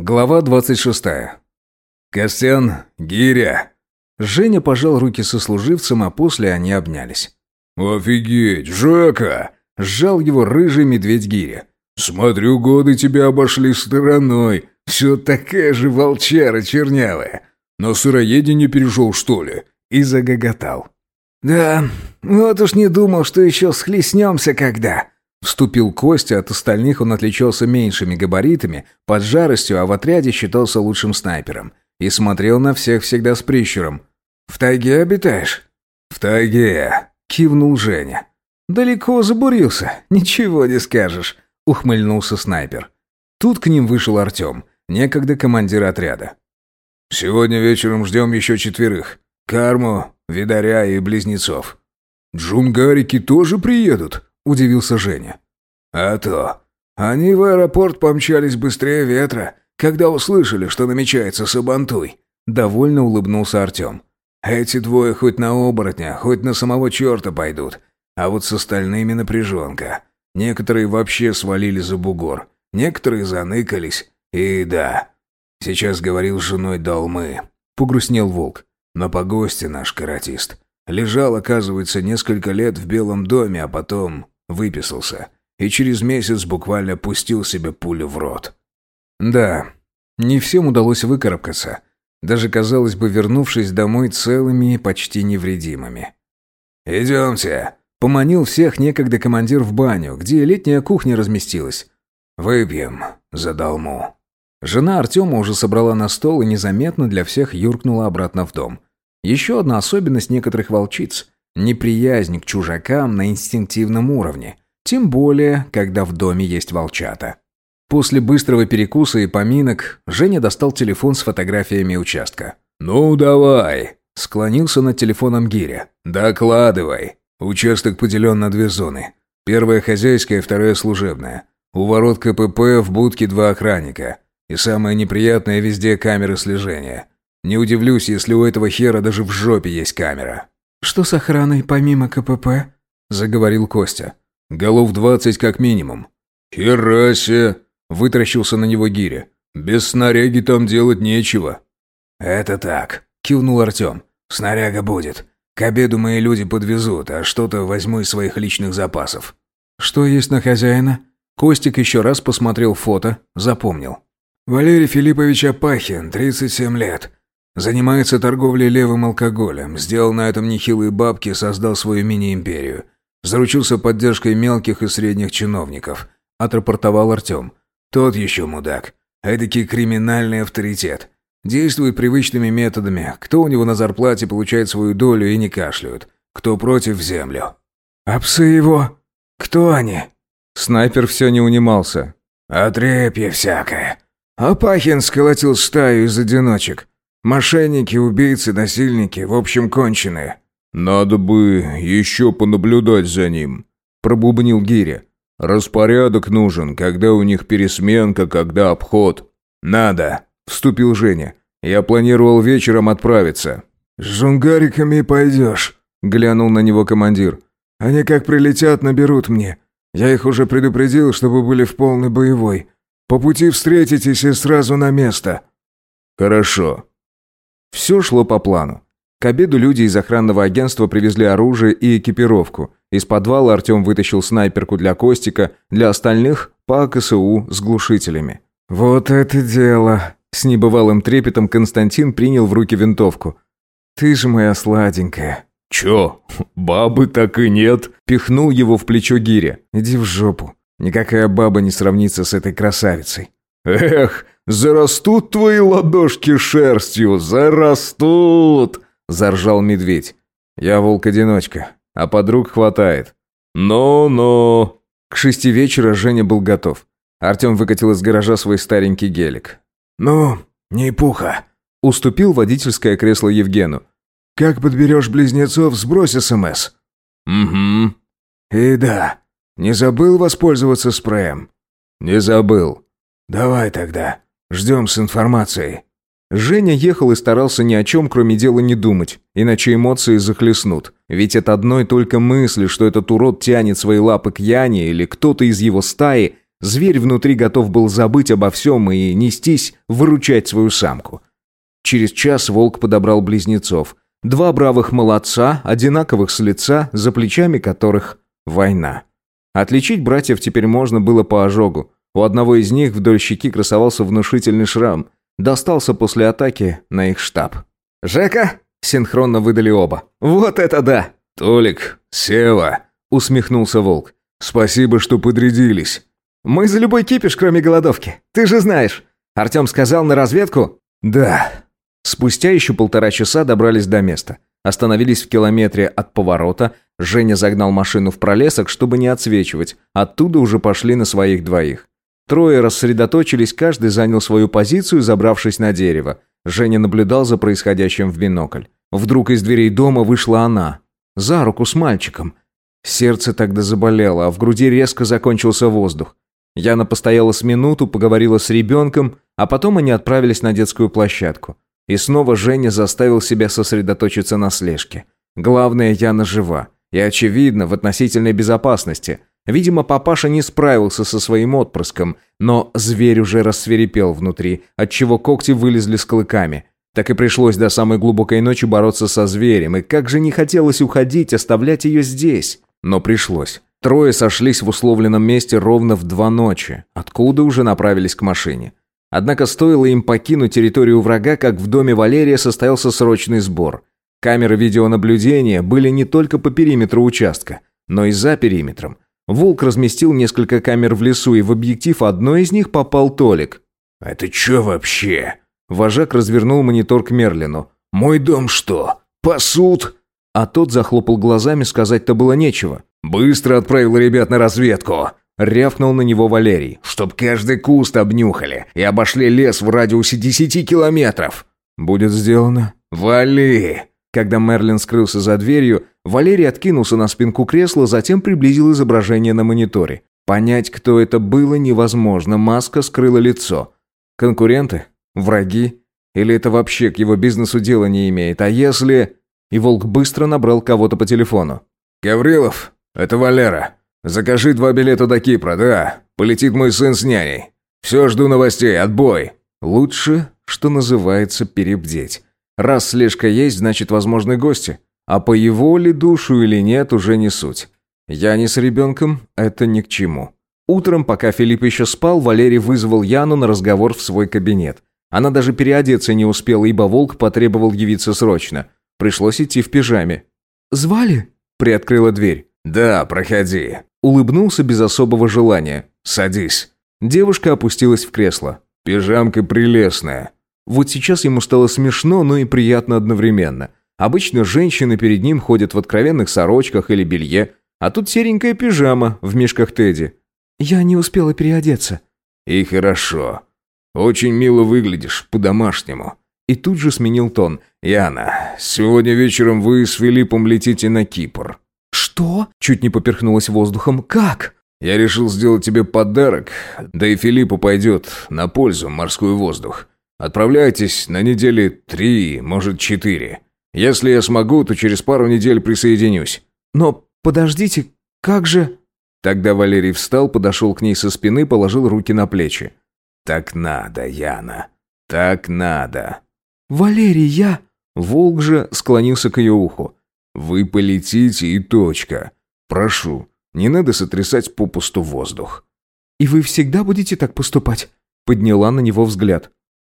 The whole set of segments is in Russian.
Глава 26. Костян, гиря. Женя пожал руки сослуживцам, а после они обнялись. «Офигеть, Жека!» – сжал его рыжий медведь гиря. «Смотрю, годы тебя обошли стороной. Все такая же волчара чернявая. На сыроедение перешел, что ли?» И загоготал. «Да, вот уж не думал, что еще схлестнемся когда», Вступил Костя, от остальных он отличался меньшими габаритами, под жаростью, а в отряде считался лучшим снайпером. И смотрел на всех всегда с прищуром. «В тайге обитаешь?» «В тайге», — кивнул Женя. «Далеко забурился, ничего не скажешь», — ухмыльнулся снайпер. Тут к ним вышел Артем, некогда командир отряда. «Сегодня вечером ждем еще четверых. Карму, Видаря и Близнецов». «Джунгарики тоже приедут?» Удивился Женя. «А то. Они в аэропорт помчались быстрее ветра, когда услышали, что намечается Сабантуй». Довольно улыбнулся Артем. «Эти двое хоть на оборотня, хоть на самого черта пойдут. А вот с остальными напряженка. Некоторые вообще свалили за бугор, некоторые заныкались. И да, сейчас говорил с женой Долмы. Погрустнел волк. На погосте наш каратист. Лежал, оказывается, несколько лет в Белом доме, а потом Выписался. И через месяц буквально пустил себе пулю в рот. Да, не всем удалось выкарабкаться. Даже, казалось бы, вернувшись домой целыми и почти невредимыми. «Идемте», — поманил всех некогда командир в баню, где летняя кухня разместилась. «Выпьем за долму». Жена Артема уже собрала на стол и незаметно для всех юркнула обратно в дом. Еще одна особенность некоторых волчиц. Неприязнь к чужакам на инстинктивном уровне. Тем более, когда в доме есть волчата. После быстрого перекуса и поминок Женя достал телефон с фотографиями участка. «Ну, давай!» – склонился над телефоном Гиря. «Докладывай!» Участок поделен на две зоны. Первая хозяйская, вторая служебная. У ворот КПП в будке два охранника. И самое неприятное везде камеры слежения. Не удивлюсь, если у этого хера даже в жопе есть камера. «Что с охраной помимо КПП?» – заговорил Костя. «Голов двадцать как минимум». «Херасе!» – вытращился на него Гиря. «Без снаряги там делать нечего». «Это так», – кивнул Артем. «Снаряга будет. К обеду мои люди подвезут, а что-то возьму из своих личных запасов». «Что есть на хозяина?» Костик еще раз посмотрел фото, запомнил. «Валерий Филиппович Апахин, 37 лет. Занимается торговлей левым алкоголем, сделал на этом нехилые бабки, создал свою мини-империю. Заручился поддержкой мелких и средних чиновников. Отрапортовал Артем. Тот еще мудак. Эдакий криминальный авторитет. Действует привычными методами. Кто у него на зарплате получает свою долю и не кашляют. Кто против в землю. А псы его? Кто они? Снайпер все не унимался. Отрепье всякое. Апахин сколотил стаю из одиночек. Мошенники, убийцы, насильники, в общем, конченые». «Надо бы еще понаблюдать за ним», – пробубнил Гиря. «Распорядок нужен, когда у них пересменка, когда обход». «Надо», – вступил Женя. «Я планировал вечером отправиться». «С жунгариками пойдешь», – глянул на него командир. «Они как прилетят, наберут мне. Я их уже предупредил, чтобы были в полной боевой. По пути встретитесь и сразу на место». «Хорошо», все шло по плану. К обеду люди из охранного агентства привезли оружие и экипировку. Из подвала Артем вытащил снайперку для Костика, для остальных – по КСУ с глушителями. «Вот это дело!» С небывалым трепетом Константин принял в руки винтовку. «Ты же моя сладенькая». «Чё, бабы так и нет?» Пихнул его в плечо Гиря. «Иди в жопу. Никакая баба не сравнится с этой красавицей». «Эх, зарастут твои ладошки шерстью, зарастут!» – заржал медведь. «Я волк-одиночка, а подруг хватает». «Но-но!» К шести вечера Женя был готов. Артем выкатил из гаража свой старенький гелик. «Ну, не пуха!» – уступил водительское кресло Евгену. «Как подберешь близнецов, сбрось СМС». «Угу». «И да, не забыл воспользоваться спреем?» «Не забыл». «Давай тогда. Ждем с информацией». Женя ехал и старался ни о чем, кроме дела, не думать, иначе эмоции захлестнут. Ведь от одной только мысли, что этот урод тянет свои лапы к Яне или кто-то из его стаи, Зверь внутри готов был забыть обо всем и нестись, выручать свою самку. Через час волк подобрал близнецов. Два бравых молодца, одинаковых с лица, за плечами которых война. Отличить братьев теперь можно было по ожогу. У одного из них вдоль щеки красовался внушительный шрам. Достался после атаки на их штаб. «Жека!» – синхронно выдали оба. «Вот это да!» «Толик, Сева!» – усмехнулся волк. «Спасибо, что подрядились». «Мы за любой кипиш, кроме голодовки. Ты же знаешь. Артем сказал на разведку?» «Да». Спустя еще полтора часа добрались до места. Остановились в километре от поворота. Женя загнал машину в пролесок, чтобы не отсвечивать. Оттуда уже пошли на своих двоих. Трое рассредоточились, каждый занял свою позицию, забравшись на дерево. Женя наблюдал за происходящим в бинокль. Вдруг из дверей дома вышла она. За руку с мальчиком. Сердце тогда заболело, а в груди резко закончился воздух. Яна постояла с минуту, поговорила с ребенком, а потом они отправились на детскую площадку. И снова Женя заставил себя сосредоточиться на слежке. Главное, Яна жива. И, очевидно, в относительной безопасности. Видимо, папаша не справился со своим отпрыском, но зверь уже рассверепел внутри, отчего когти вылезли с клыками. Так и пришлось до самой глубокой ночи бороться со зверем, и как же не хотелось уходить, оставлять ее здесь. Но пришлось. Трое сошлись в условленном месте ровно в два ночи, откуда уже направились к машине. Однако стоило им покинуть территорию врага, как в доме Валерия состоялся срочный сбор. Камеры видеонаблюдения были не только по периметру участка, но и за периметром – Волк разместил несколько камер в лесу, и в объектив одной из них попал Толик. «Это что вообще?» Вожак развернул монитор к Мерлину. «Мой дом что? Пасут?» А тот захлопал глазами, сказать-то было нечего. «Быстро отправил ребят на разведку!» Рявкнул на него Валерий. «Чтоб каждый куст обнюхали и обошли лес в радиусе десяти километров!» «Будет сделано». «Вали!» Когда Мерлин скрылся за дверью, Валерий откинулся на спинку кресла, затем приблизил изображение на мониторе. Понять, кто это было, невозможно. Маска скрыла лицо. Конкуренты? Враги? Или это вообще к его бизнесу дела не имеет? А если... И Волк быстро набрал кого-то по телефону. «Гаврилов, это Валера. Закажи два билета до Кипра, да. Полетит мой сын с няней. Все, жду новостей. Отбой». Лучше, что называется, перебдеть. Раз слежка есть, значит, возможны гости. А по его ли душу или нет, уже не суть. Я не с ребенком, это ни к чему. Утром, пока Филипп еще спал, Валерий вызвал Яну на разговор в свой кабинет. Она даже переодеться не успела, ибо волк потребовал явиться срочно. Пришлось идти в пижаме. «Звали?» – приоткрыла дверь. «Да, проходи». Улыбнулся без особого желания. «Садись». Девушка опустилась в кресло. «Пижамка прелестная. Вот сейчас ему стало смешно, но и приятно одновременно. Обычно женщины перед ним ходят в откровенных сорочках или белье, а тут серенькая пижама в мешках Тедди. «Я не успела переодеться». «И хорошо. Очень мило выглядишь, по-домашнему». И тут же сменил тон. «Яна, сегодня вечером вы с Филиппом летите на Кипр». «Что?» Чуть не поперхнулась воздухом. «Как?» «Я решил сделать тебе подарок, да и Филиппу пойдет на пользу морской воздух. Отправляйтесь на недели три, может, четыре. Если я смогу, то через пару недель присоединюсь». «Но подождите, как же...» Тогда Валерий встал, подошел к ней со спины, положил руки на плечи. «Так надо, Яна. Так надо». «Валерий, я...» Волк же склонился к ее уху. «Вы полетите и точка. Прошу, не надо сотрясать попусту воздух». «И вы всегда будете так поступать?» Подняла на него взгляд.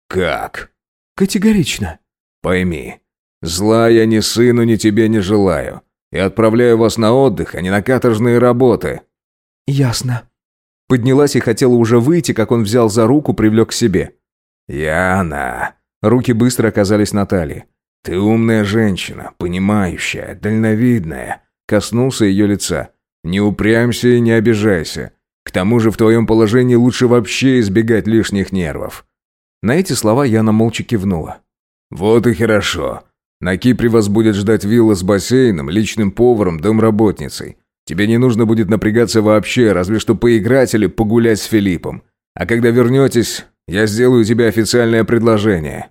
«Как?» «Категорично». «Пойми, зла я ни сыну, ни тебе не желаю. И отправляю вас на отдых, а не на каторжные работы». «Ясно». Поднялась и хотела уже выйти, как он взял за руку, привлек к себе. «Яна». Руки быстро оказались на талии. «Ты умная женщина, понимающая, дальновидная». Коснулся ее лица. «Не упрямься и не обижайся. К тому же в твоем положении лучше вообще избегать лишних нервов. На эти слова Яна молча кивнула. «Вот и хорошо. На Кипре вас будет ждать вилла с бассейном, личным поваром, домработницей. Тебе не нужно будет напрягаться вообще, разве что поиграть или погулять с Филиппом. А когда вернетесь, я сделаю тебе официальное предложение».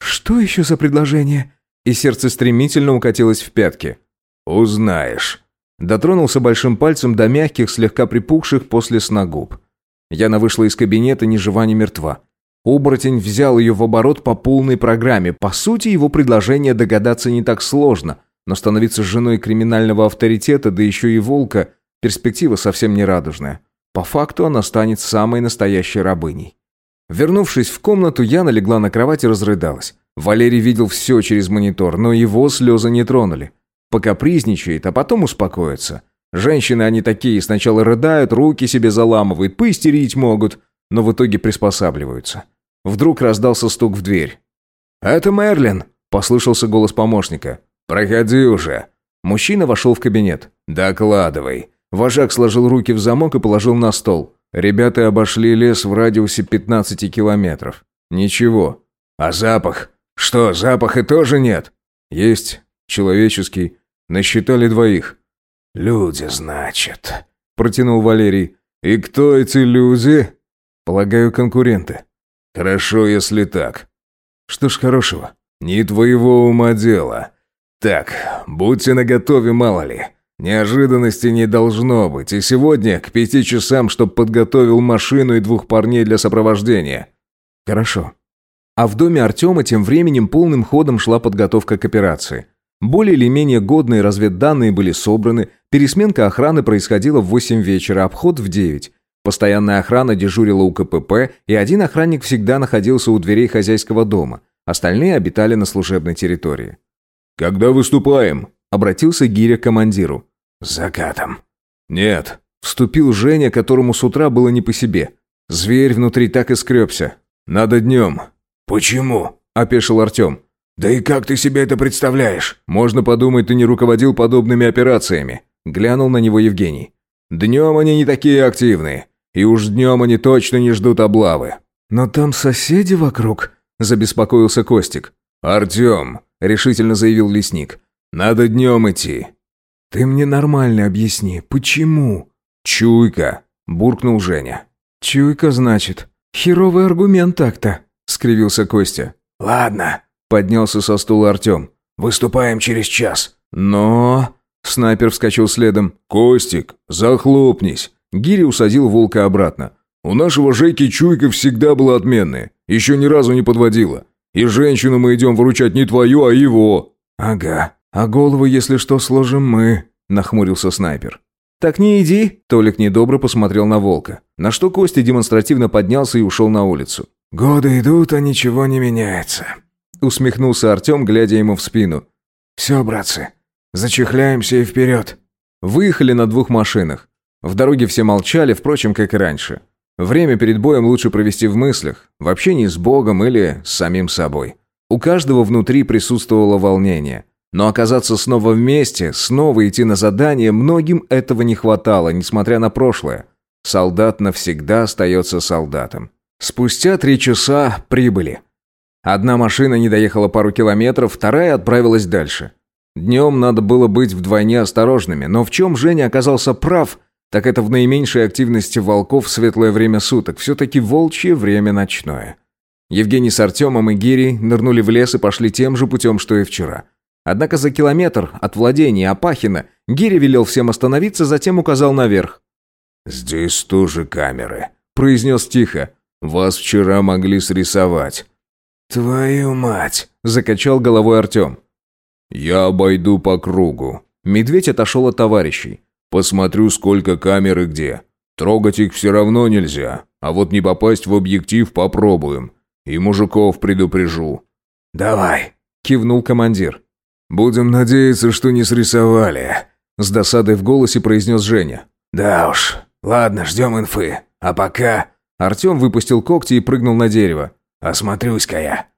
«Что еще за предложение?» И сердце стремительно укатилось в пятки. «Узнаешь». Дотронулся большим пальцем до мягких, слегка припухших после сна губ. Яна вышла из кабинета ни жива, ни мертва. Оборотень взял ее в оборот по полной программе. По сути, его предложение догадаться не так сложно, но становиться женой криминального авторитета, да еще и волка, перспектива совсем не радужная. По факту она станет самой настоящей рабыней. Вернувшись в комнату, Яна легла на кровать и разрыдалась. Валерий видел все через монитор, но его слезы не тронули. Покапризничает, а потом успокоится. Женщины они такие, сначала рыдают, руки себе заламывают, поистерить могут, но в итоге приспосабливаются. Вдруг раздался стук в дверь. «Это Мерлин!» – послышался голос помощника. «Проходи уже!» Мужчина вошел в кабинет. «Докладывай!» Вожак сложил руки в замок и положил на стол. Ребята обошли лес в радиусе 15 километров. Ничего. А запах? Что, запаха тоже нет? Есть. Человеческий. Насчитали двоих. «Люди, значит», – протянул Валерий. «И кто эти люди?» «Полагаю, конкуренты». «Хорошо, если так». «Что ж хорошего?» «Не твоего ума дело. Так, будьте наготове, мало ли. Неожиданности не должно быть, и сегодня к пяти часам, чтоб подготовил машину и двух парней для сопровождения». «Хорошо». А в доме Артема тем временем полным ходом шла подготовка к операции. Более или менее годные разведданные были собраны, пересменка охраны происходила в 8 вечера, обход в 9. Постоянная охрана дежурила у КПП, и один охранник всегда находился у дверей хозяйского дома. Остальные обитали на служебной территории. «Когда выступаем?» – обратился Гиря к командиру. «С закатом». «Нет», – вступил Женя, которому с утра было не по себе. Зверь внутри так и скребся. «Надо днем». «Почему?» – опешил Артем. «Да и как ты себе это представляешь?» «Можно подумать, ты не руководил подобными операциями», – глянул на него Евгений. «Днем они не такие активные, и уж днем они точно не ждут облавы». «Но там соседи вокруг», – забеспокоился Костик. «Артем», – решительно заявил лесник, – «надо днем идти». «Ты мне нормально объясни, почему?» «Чуйка», – буркнул Женя. «Чуйка, значит. Херовый аргумент так-то», – скривился Костя. «Ладно», Поднялся со стула Артем. «Выступаем через час». «Но...» Снайпер вскочил следом. «Костик, захлопнись!» Гири усадил волка обратно. «У нашего Жейки чуйка всегда была отменная. Еще ни разу не подводила. И женщину мы идем выручать не твою, а его». «Ага. А голову, если что, сложим мы», — нахмурился снайпер. «Так не иди!» – Толик недобро посмотрел на волка. На что Костя демонстративно поднялся и ушел на улицу. «Годы идут, а ничего не меняется усмехнулся Артем, глядя ему в спину. «Все, братцы, зачехляемся и вперед!» Выехали на двух машинах. В дороге все молчали, впрочем, как и раньше. Время перед боем лучше провести в мыслях, в общении с Богом или с самим собой. У каждого внутри присутствовало волнение. Но оказаться снова вместе, снова идти на задание, многим этого не хватало, несмотря на прошлое. Солдат навсегда остается солдатом. Спустя три часа прибыли. Одна машина не доехала пару километров, вторая отправилась дальше. Днем надо было быть вдвойне осторожными, но в чем Женя оказался прав, так это в наименьшей активности волков светлое время суток, все-таки волчье время ночное. Евгений с Артемом и Гирей нырнули в лес и пошли тем же путем, что и вчера. Однако за километр от владения Апахина Гири велел всем остановиться, затем указал наверх. «Здесь тоже камеры», – произнес тихо. «Вас вчера могли срисовать». «Твою мать!» – закачал головой Артем. «Я обойду по кругу». Медведь отошел от товарищей. «Посмотрю, сколько камер и где. Трогать их все равно нельзя, а вот не попасть в объектив попробуем. И мужиков предупрежу». «Давай», – кивнул командир. «Будем надеяться, что не срисовали», – с досадой в голосе произнес Женя. «Да уж. Ладно, ждем инфы. А пока...» Артем выпустил когти и прыгнул на дерево. Осмотрюсь-ка я».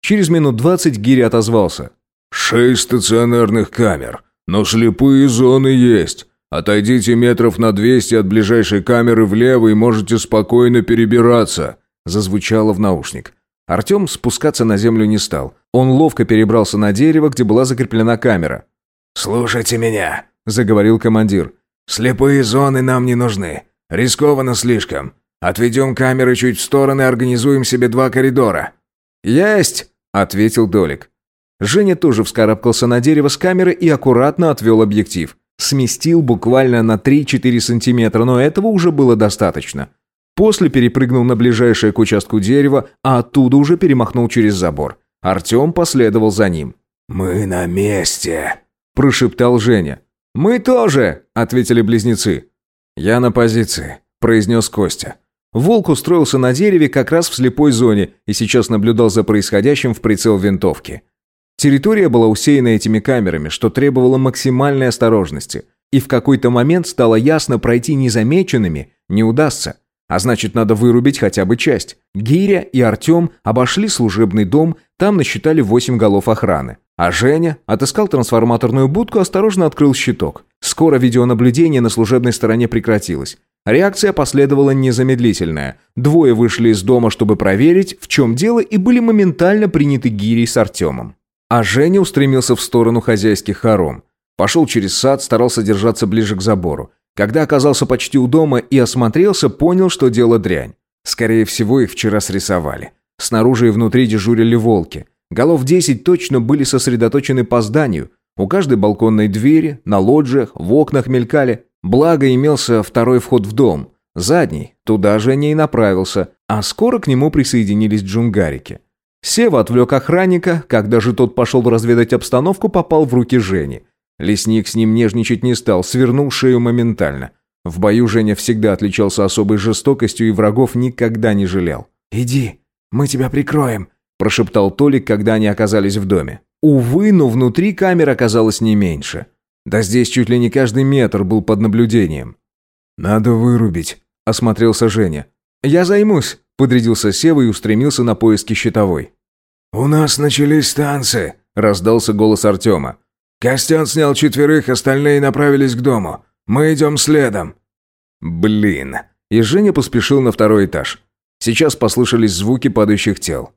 Через минут двадцать Гири отозвался. «Шесть стационарных камер, но слепые зоны есть. Отойдите метров на двести от ближайшей камеры влево и можете спокойно перебираться», зазвучало в наушник. Артем спускаться на землю не стал. Он ловко перебрался на дерево, где была закреплена камера. «Слушайте меня», – заговорил командир. «Слепые зоны нам не нужны. Рискованно слишком. Отведем камеры чуть в стороны, организуем себе два коридора». «Есть!» – ответил Долик. Женя тоже вскарабкался на дерево с камеры и аккуратно отвел объектив. Сместил буквально на 3-4 сантиметра, но этого уже было достаточно. После перепрыгнул на ближайшее к участку дерева, а оттуда уже перемахнул через забор. Артем последовал за ним. «Мы на месте», – прошептал Женя. «Мы тоже», – ответили близнецы. «Я на позиции», – произнес Костя. Волк устроился на дереве как раз в слепой зоне и сейчас наблюдал за происходящим в прицел винтовки. Территория была усеяна этими камерами, что требовало максимальной осторожности. И в какой-то момент стало ясно, пройти незамеченными не удастся. А значит, надо вырубить хотя бы часть. Гиря и Артем обошли служебный дом, там насчитали восемь голов охраны. А Женя отыскал трансформаторную будку, осторожно открыл щиток. Скоро видеонаблюдение на служебной стороне прекратилось. Реакция последовала незамедлительная. Двое вышли из дома, чтобы проверить, в чем дело, и были моментально приняты Гирей с Артемом. А Женя устремился в сторону хозяйских хором. Пошел через сад, старался держаться ближе к забору. Когда оказался почти у дома и осмотрелся, понял, что дело дрянь. Скорее всего, их вчера срисовали. Снаружи и внутри дежурили волки. Голов десять точно были сосредоточены по зданию. У каждой балконной двери, на лоджиях, в окнах мелькали. Благо имелся второй вход в дом. Задний, туда же не и направился, а скоро к нему присоединились джунгарики. Сева отвлек охранника, когда же тот пошел разведать обстановку, попал в руки Жени. Лесник с ним нежничать не стал, свернул шею моментально. В бою Женя всегда отличался особой жестокостью и врагов никогда не жалел. «Иди, мы тебя прикроем», – прошептал Толик, когда они оказались в доме. Увы, но внутри камер оказалось не меньше. Да здесь чуть ли не каждый метр был под наблюдением. «Надо вырубить», – осмотрелся Женя. «Я займусь», – подрядился Сева и устремился на поиски щитовой. «У нас начались танцы», – раздался голос Артема. Костян снял четверых, остальные направились к дому. Мы идем следом». «Блин». И Женя поспешил на второй этаж. Сейчас послышались звуки падающих тел.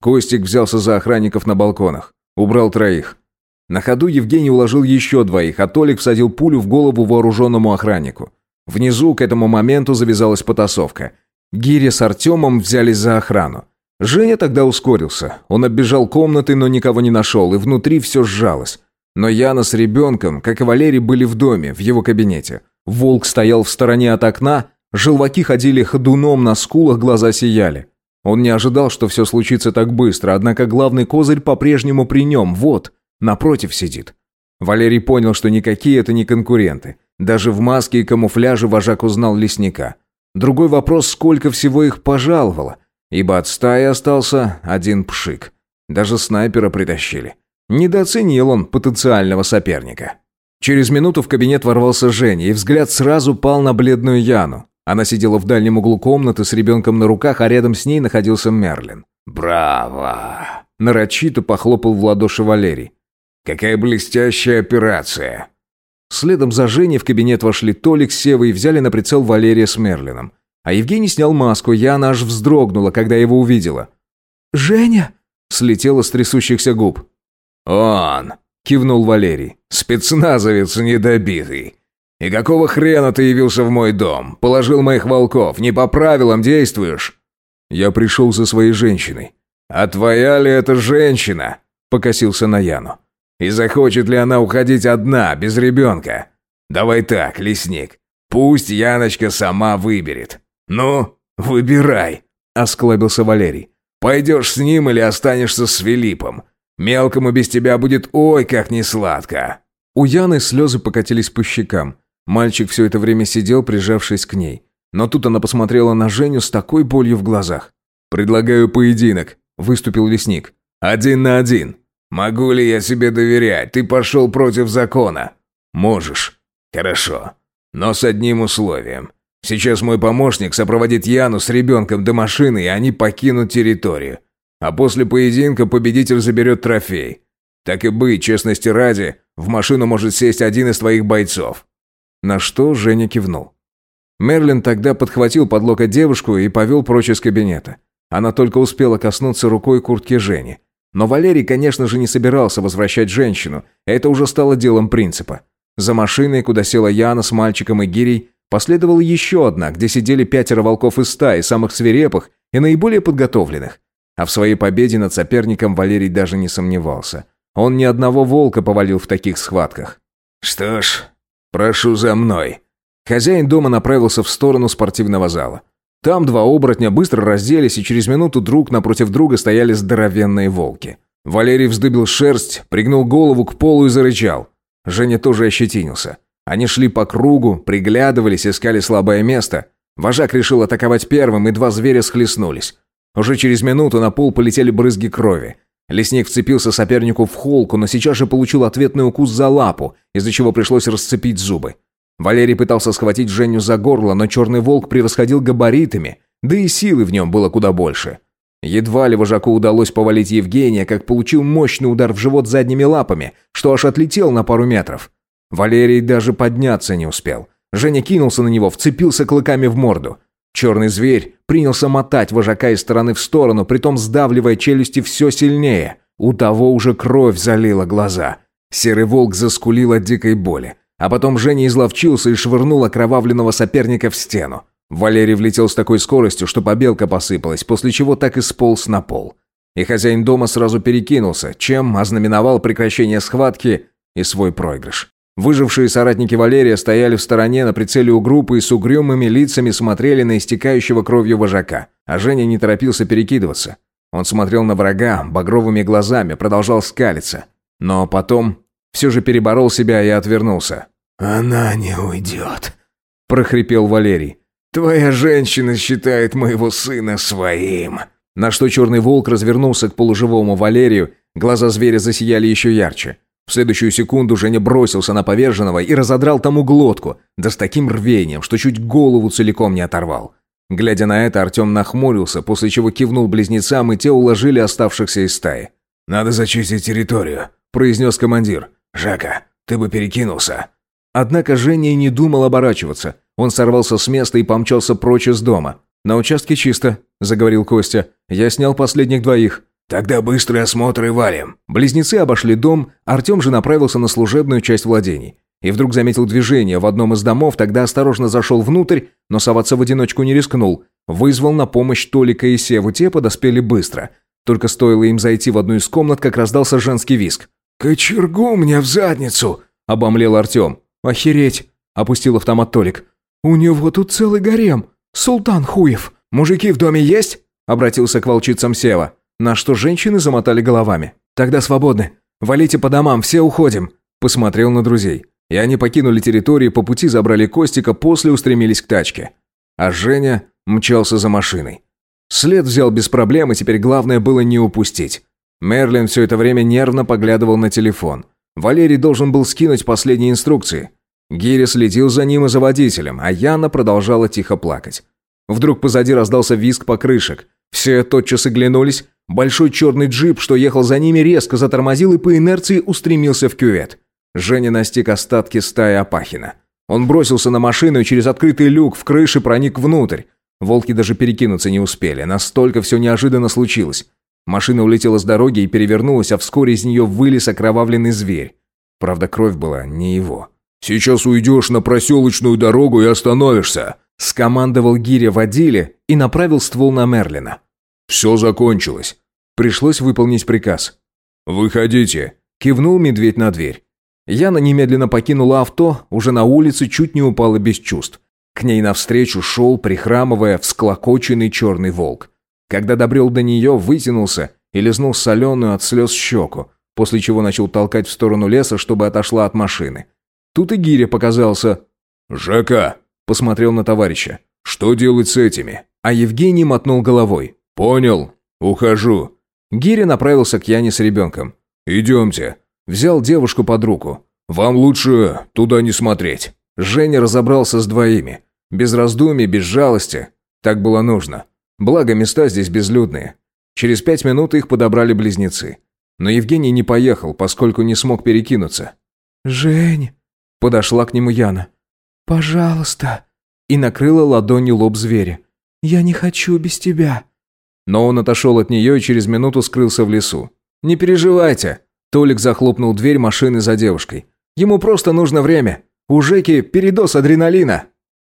Костик взялся за охранников на балконах. Убрал троих. На ходу Евгений уложил еще двоих, а Толик всадил пулю в голову вооруженному охраннику. Внизу к этому моменту завязалась потасовка. Гиря с Артемом взялись за охрану. Женя тогда ускорился. Он оббежал комнаты, но никого не нашел, и внутри все сжалось. Но Яна с ребенком, как и Валерий, были в доме, в его кабинете. Волк стоял в стороне от окна, желваки ходили ходуном на скулах, глаза сияли. Он не ожидал, что все случится так быстро, однако главный козырь по-прежнему при нем, вот, напротив сидит. Валерий понял, что никакие это не конкуренты. Даже в маске и камуфляже вожак узнал лесника. Другой вопрос, сколько всего их пожаловало, ибо от стаи остался один пшик. Даже снайпера притащили. Недооценил он потенциального соперника. Через минуту в кабинет ворвался Женя, и взгляд сразу пал на бледную Яну. Она сидела в дальнем углу комнаты с ребенком на руках, а рядом с ней находился Мерлин. «Браво!» – нарочито похлопал в ладоши Валерий. «Какая блестящая операция!» Следом за Женей в кабинет вошли Толик с Севой и взяли на прицел Валерия с Мерлином. А Евгений снял маску, Яна аж вздрогнула, когда его увидела. «Женя?» – слетела с трясущихся губ. «Он!» – кивнул Валерий. «Спецназовец недобитый. И какого хрена ты явился в мой дом? Положил моих волков, не по правилам действуешь?» «Я пришел за своей женщиной». «А твоя ли это женщина?» – покосился на Яну. «И захочет ли она уходить одна, без ребенка? Давай так, лесник, пусть Яночка сама выберет. Ну, выбирай!» – осклабился Валерий. «Пойдешь с ним или останешься с Филиппом? Мелкому без тебя будет ой как несладко». У Яны слезы покатились по щекам. Мальчик все это время сидел, прижавшись к ней. Но тут она посмотрела на Женю с такой болью в глазах. «Предлагаю поединок», – выступил лесник. «Один на один. Могу ли я себе доверять? Ты пошел против закона». «Можешь». «Хорошо. Но с одним условием. Сейчас мой помощник сопроводит Яну с ребенком до машины, и они покинут территорию. А после поединка победитель заберет трофей. Так и быть, честности ради, в машину может сесть один из твоих бойцов». На что Женя кивнул. Мерлин тогда подхватил под локоть девушку и повел прочь из кабинета. Она только успела коснуться рукой куртки Жени. Но Валерий, конечно же, не собирался возвращать женщину. Это уже стало делом принципа. За машиной, куда села Яна с мальчиком и Гирей, последовала еще одна, где сидели пятеро волков из стаи, самых свирепых и наиболее подготовленных. А в своей победе над соперником Валерий даже не сомневался. Он ни одного волка повалил в таких схватках. «Что ж, прошу за мной». Хозяин дома направился в сторону спортивного зала. Там два оборотня быстро разделись, и через минуту друг напротив друга стояли здоровенные волки. Валерий вздыбил шерсть, пригнул голову к полу и зарычал. Женя тоже ощетинился. Они шли по кругу, приглядывались, искали слабое место. Вожак решил атаковать первым, и два зверя схлестнулись. Уже через минуту на пол полетели брызги крови. Лесник вцепился сопернику в холку, но сейчас же получил ответный укус за лапу, из-за чего пришлось расцепить зубы. Валерий пытался схватить Женю за горло, но черный волк превосходил габаритами, да и силы в нем было куда больше. Едва ли вожаку удалось повалить Евгения, как получил мощный удар в живот задними лапами, что аж отлетел на пару метров. Валерий даже подняться не успел. Женя кинулся на него, вцепился клыками в морду. Черный зверь принялся мотать вожака из стороны в сторону, притом сдавливая челюсти все сильнее. У того уже кровь залила глаза. Серый волк заскулил от дикой боли. А потом Женя изловчился и швырнул окровавленного соперника в стену. Валерий влетел с такой скоростью, что побелка посыпалась, после чего так и сполз на пол. И хозяин дома сразу перекинулся, чем ознаменовал прекращение схватки и свой проигрыш. Выжившие соратники Валерия стояли в стороне на прицеле у группы и с угрюмыми лицами смотрели на истекающего кровью вожака. А Женя не торопился перекидываться. Он смотрел на врага багровыми глазами, продолжал скалиться. Но потом все же переборол себя и отвернулся. «Она не уйдет», – прохрипел Валерий. «Твоя женщина считает моего сына своим». На что черный волк развернулся к полуживому Валерию, глаза зверя засияли еще ярче. В следующую секунду Женя бросился на поверженного и разодрал тому глотку, да с таким рвением, что чуть голову целиком не оторвал. Глядя на это, Артем нахмурился, после чего кивнул близнецам, и те уложили оставшихся из стаи. «Надо зачистить территорию», – произнес командир. «Жака, ты бы перекинулся». Однако Женя не думал оборачиваться. Он сорвался с места и помчался прочь из дома. «На участке чисто», – заговорил Костя. «Я снял последних двоих». «Тогда быстрый осмотр и валим». Близнецы обошли дом, Артем же направился на служебную часть владений. И вдруг заметил движение в одном из домов, тогда осторожно зашел внутрь, но соваться в одиночку не рискнул. Вызвал на помощь Толика и Севу, те подоспели быстро. Только стоило им зайти в одну из комнат, как раздался женский виск. «Кочергу мне в задницу!» – обомлел Артем. «Охереть!» – опустил автомат Толик. «У него тут целый гарем! Султан Хуев! Мужики в доме есть?» – обратился к волчицам Сева. На что женщины замотали головами. «Тогда свободны. Валите по домам, все уходим!» Посмотрел на друзей. И они покинули территорию, по пути забрали Костика, после устремились к тачке. А Женя мчался за машиной. След взял без проблем, и теперь главное было не упустить. Мерлин все это время нервно поглядывал на телефон. Валерий должен был скинуть последние инструкции. Гири следил за ним и за водителем, а Яна продолжала тихо плакать. Вдруг позади раздался визг покрышек. Все тотчас оглянулись. Большой черный джип, что ехал за ними, резко затормозил и по инерции устремился в кювет. Женя настиг остатки стаи Апахина. Он бросился на машину и через открытый люк в крыше проник внутрь. Волки даже перекинуться не успели, настолько все неожиданно случилось. Машина улетела с дороги и перевернулась, а вскоре из нее вылез окровавленный зверь. Правда, кровь была не его. «Сейчас уйдешь на проселочную дорогу и остановишься», – скомандовал Гиря водиле и направил ствол на Мерлина. «Все закончилось». Пришлось выполнить приказ. «Выходите», – кивнул медведь на дверь. Яна немедленно покинула авто, уже на улице чуть не упала без чувств. К ней навстречу шел, прихрамывая, всклокоченный черный волк. Когда добрел до нее, вытянулся и лизнул соленую от слез щеку, после чего начал толкать в сторону леса, чтобы отошла от машины. Тут и Гиря показался. «Жака!» – посмотрел на товарища. «Что делать с этими?» А Евгений мотнул головой. «Понял. Ухожу». Гиря направился к Яне с ребенком. «Идемте». Взял девушку под руку. «Вам лучше туда не смотреть». Женя разобрался с двоими. Без раздумий, без жалости. Так было нужно. Благо, места здесь безлюдные. Через пять минут их подобрали близнецы. Но Евгений не поехал, поскольку не смог перекинуться. «Жень!» – подошла к нему Яна. «Пожалуйста!» И накрыла ладонью лоб зверя. «Я не хочу без тебя!» Но он отошел от нее и через минуту скрылся в лесу. «Не переживайте!» Толик захлопнул дверь машины за девушкой. «Ему просто нужно время. У Жеки передоз адреналина!»